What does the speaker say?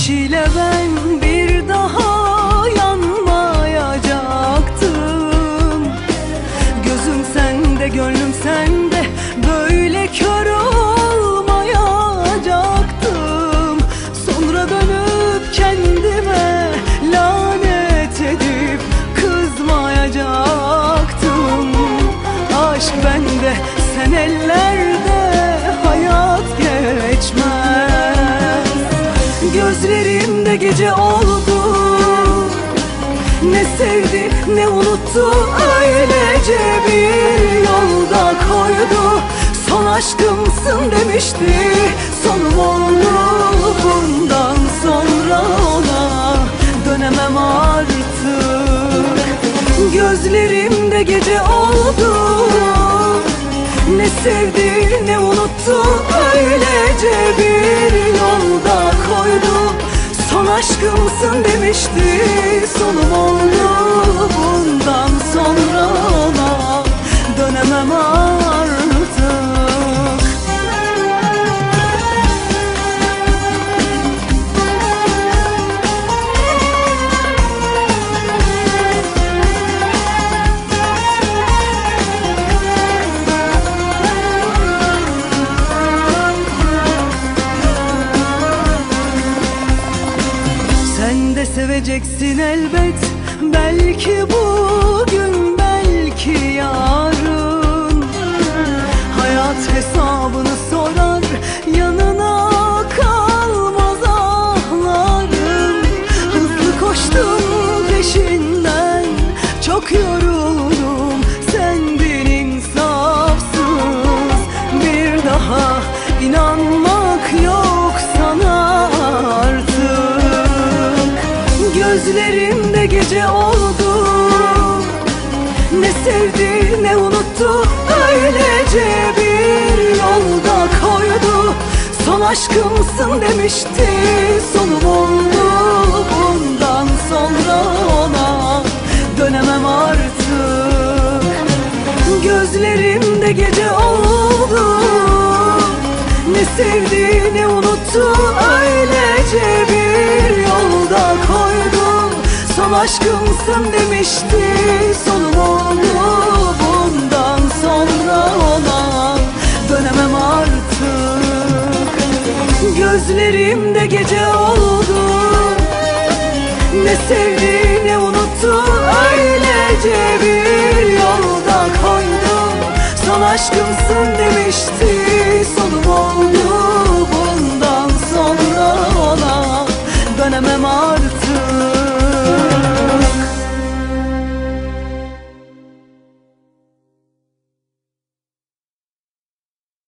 ateşiyle ben bir daha yanmayacaktım. Gözüm sende gönlüm sende böyle kör olmayacaktım. Sonra dönüp kendime lanet edip kızmayacaktım. Aşk bende sen ellerde Gözlerimde gece oldu. Ne sevdi ne unuttu Öylece bir yolda koydu. Son aşkımsın demişti Sonum oldu bundan sonra ona Dönemem artık. Gözlerimde gece oldu. Ne sevdi ne unuttu Öylece bir yolda koydu aşkımsın demişti Sonum oldu bundan sonra ona. Dönemem seveceksin elbet. Belki bugün belki gece oldu. Ne sevdi ne unuttu Öylece bir yolda koydu. Son aşkımsın demişti Sonum oldu bundan sonra ona. Dönemem artık. Gözlerimde gece oldu. Ne sevdi ne unuttu Öylece bir Son aşkımsın demişti. Sonum oldu bundan sonra ona. Dönemem artık. Gözlerimde gece oldu. Ne sevdi ne unuttu Öylece bir yolda koydu Son aşkımsın demişti